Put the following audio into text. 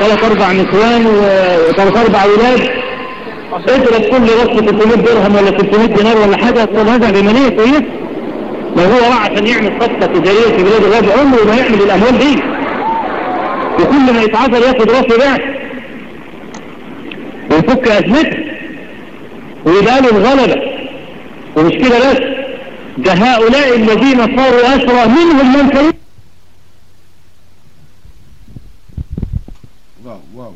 ثلاث أربع نسوان وثلاث أربع أولاد. اضرب كل رصة 300 درهم ولا 300 دينار ولا حاجة. طب هذا بمنية كويس؟ لو هو راح عشان يعمل صفقة تجارية في بلاد الغرب عمره ما يعمل الأموال دي. وكل ما يتعذر ياخد راسه ده ويفك ازمته ويبقى له الغلبة. ومش كده بس؟ ده هؤلاء الذين صاروا أسرى منهم من كانوا whoa, whoa.